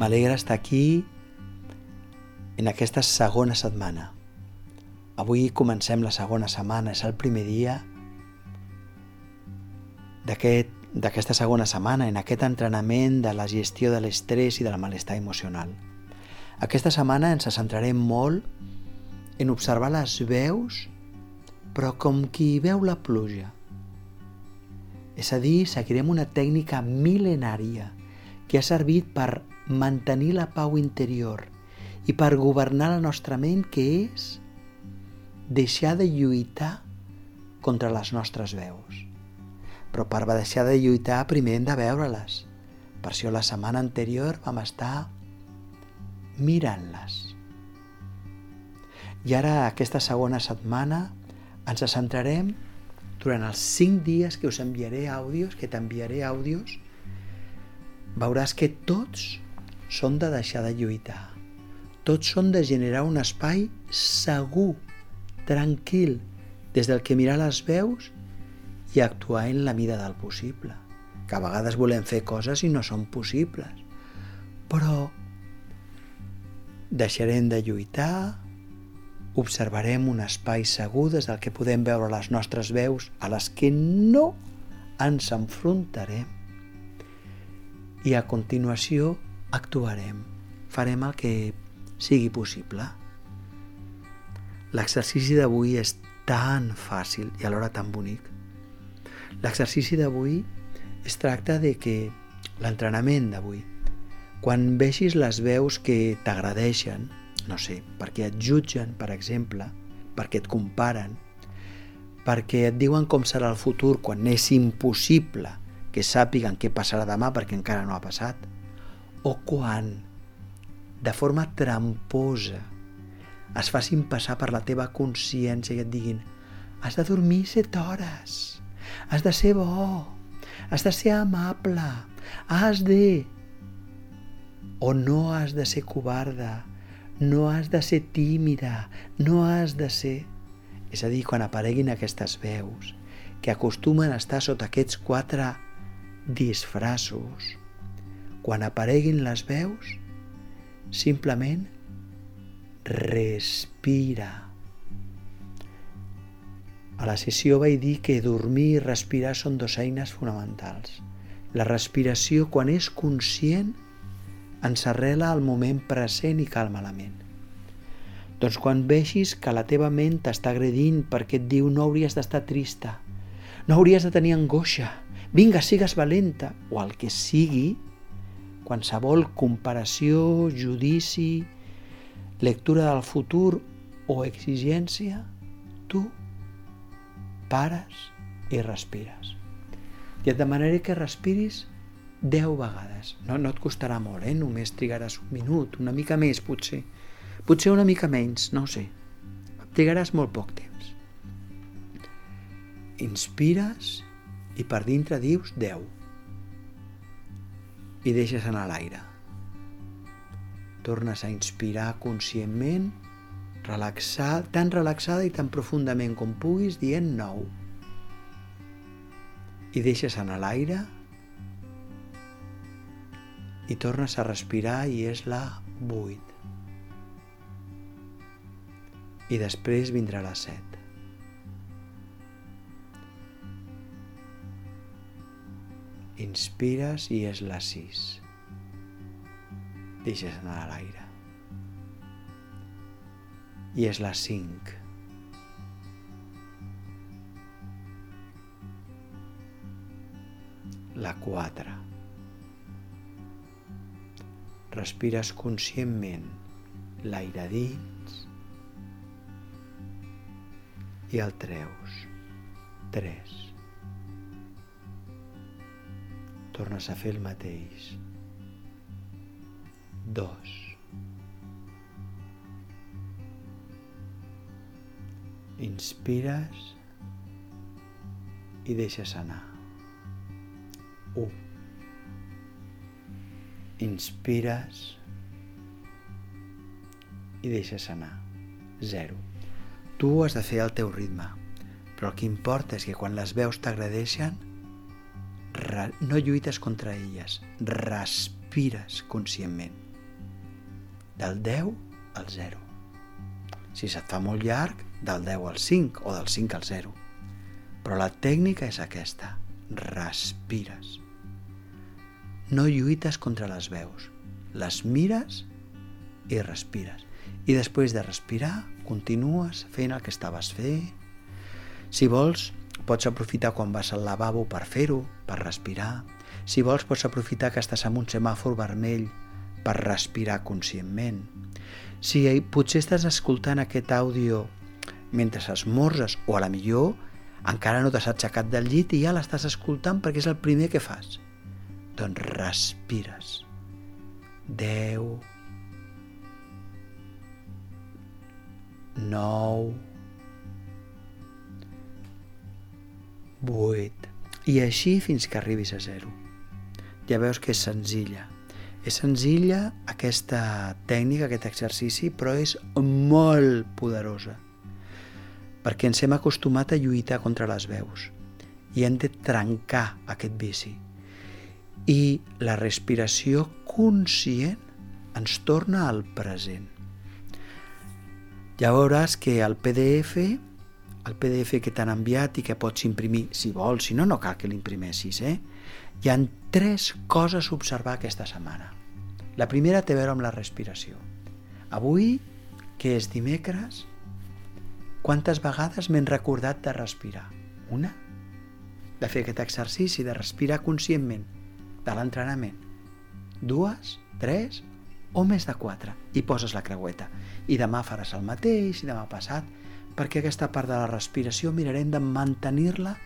M'alegra estar aquí en aquesta segona setmana. Avui comencem la segona setmana, és el primer dia d'aquesta aquest, segona setmana, en aquest entrenament de la gestió de l'estrès i del malestar emocional. Aquesta setmana ens centrarem molt en observar les veus, però com qui veu la pluja. És a dir, seguirem una tècnica mil·lenària que ha servit per mantenir la pau interior i per governar la nostra ment, que és deixar de lluitar contra les nostres veus. Però per deixar de lluitar primer hem de veure-les. Per això la setmana anterior vam estar mirant-les. I ara, aquesta segona setmana, ens centrarem durant els cinc dies que us enviaré àudios, que t'enviaré àudios, veuràs que tots són de deixar de lluitar. Tots són de generar un espai segur, tranquil, des del que mirar les veus i actuar en la mida del possible. Que a vegades volem fer coses i no són possibles. Però deixarem de lluitar, observarem un espai segur des del que podem veure les nostres veus a les que no ens enfrontarem. I a continuació actuarem, farem el que sigui possible. L'exercici d'avui és tan fàcil i alhora tan bonic. L'exercici d'avui es tracta de que l'entrenament d'avui, quan vegis les veus que t'agradeixen, no sé, perquè et jutgen, per exemple, perquè et comparen, perquè et diuen com serà el futur quan és impossible que sàpiguen què passarà demà perquè encara no ha passat, o quan, de forma tramposa, es facin passar per la teva consciència i et diguin has de dormir set hores, has de ser bo, has de ser amable, has de... O no has de ser covarda, no has de ser tímida, no has de ser... És a dir, quan apareguin aquestes veus, que acostumen a estar sota aquests quatre disfraços, quan apareguin les veus, simplement respira. A la sessió vaig dir que dormir i respirar són dues eines fonamentals. La respiració, quan és conscient, ens arrela al moment present i calma la ment. Doncs quan vegis que la teva ment t'està agredint perquè et diu no hauries d'estar trista, no hauries de tenir angoixa, vinga, sigues valenta, o el que sigui, qualsevol comparació, judici, lectura del futur o exigència, tu pares i respires. I et demanaré que respiris 10 vegades. No, no et costarà molt, eh? Només trigaràs un minut, una mica més, potser. Potser una mica menys, no ho sé. Trigaràs molt poc temps. Inspires i per dintre dius 10. I deixes anar l'aire. Tornes a inspirar conscientment, relaxar, tan relaxada i tan profundament com puguis, dient 9. I deixes anar l'aire i tornes a respirar i és la 8. I després vindrà la 7. Inspires i és la 6. Deixes anar a l'aire. I és la 5. La 4 respires conscientment l'aire dins i el treus. 3. Tornes a fer el mateix. 2. Inspires i deixes anar. 1 inspires i deixes anar. Zero. Tu has de fer el teu ritme, però el que importa és que quan les veus t'agradeixen, no lluites contra elles, respires conscientment. del 10 al 0. Si se't fa molt llarg, del 10 al 5 o del 5 al 0. Però la tècnica és aquesta. Respires. No lluites contra les veus. Les mires i respires. I després de respirar, continues fent el que estaves fent. Si vols, pots aprofitar quan vas al lavabo per fer-ho, per respirar. Si vols, pots aprofitar que estàs en un semàfor vermell per respirar conscientment. Si potser estàs escoltant aquest àudio mentre esmorzes o a la millor encara no t'has aixecat del llit i ja l'estàs escoltant perquè és el primer que fas. Doncs respires. 10 9 8 i així fins que arribis a 0. Ja veus que és senzilla. És senzilla aquesta tècnica, aquest exercici, però és molt poderosa perquè ens hem acostumat a lluitar contra les veus i hem de trencar aquest vici. I la respiració conscient ens torna al present. Ja veuràs que el PDF, el PDF que t'han enviat i que pots imprimir, si vols, si no, no cal que l'imprimessis, eh? Hi han tres coses a observar aquesta setmana. La primera té a veure amb la respiració. Avui, que és dimecres, quantes vegades m'he recordat de respirar? Una? De fer aquest exercici, de respirar conscientment, de l'entrenament. Dues? Tres? O més de quatre? I poses la creueta. I demà faràs el mateix, i demà passat, perquè aquesta part de la respiració mirarem de mantenir-la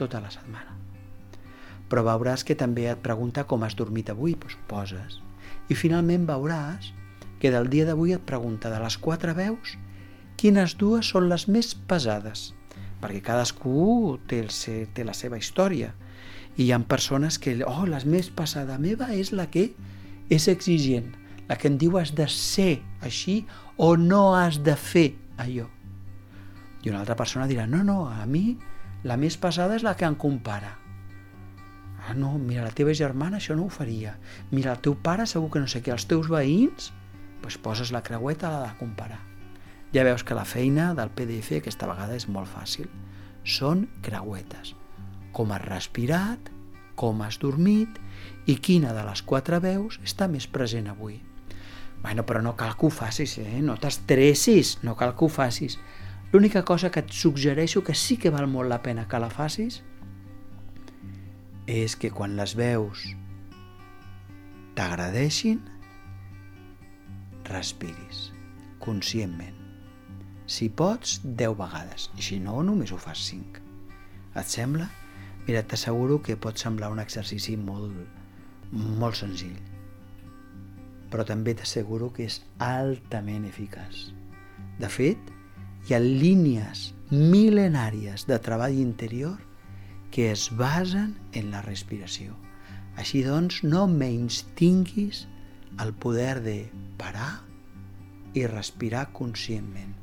tota la setmana però veuràs que també et pregunta com has dormit avui, doncs poses. I finalment veuràs que del dia d'avui et pregunta de les quatre veus quines dues són les més pesades, perquè cadascú té, el ser, té la seva història. I hi ha persones que, oh, la més pesada meva és la que és exigent, la que em diu has de ser així o no has de fer allò. I una altra persona dirà, no, no, a mi la més pesada és la que em compara. Ah, no, mira, la teva germana això no ho faria. Mira, el teu pare segur que no sé què. Els teus veïns, doncs poses la creueta a la de comparar. Ja veus que la feina del PDF aquesta vegada és molt fàcil. Són creuetes. Com has respirat, com has dormit i quina de les quatre veus està més present avui. Bueno, però no cal que ho facis, eh? No t'estressis, no cal que ho facis. L'única cosa que et suggereixo que sí que val molt la pena que la facis és que quan les veus t'agradeixin, respiris conscientment. Si pots, 10 vegades, i si no, només ho fas 5. Et sembla? Mira, t'asseguro que pot semblar un exercici molt, molt senzill, però també t'asseguro que és altament eficaç. De fet, hi ha línies mil·lenàries de treball interior que es basen en la respiració. Així doncs, no menys tinguis el poder de parar i respirar conscientment.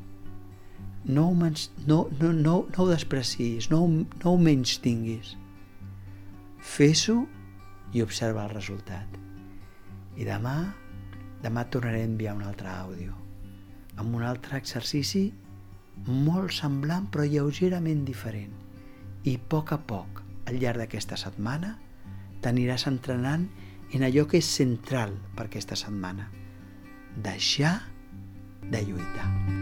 No ho, mens, no, no, no, no ho desprecis, no, no ho menys tinguis. Fes-ho i observa el resultat. I demà, demà tornaré a enviar un altre àudio amb un altre exercici molt semblant però lleugerament diferent i a poc a poc, al llarg d'aquesta setmana, t'aniràs entrenant en allò que és central per aquesta setmana, deixar de lluitar.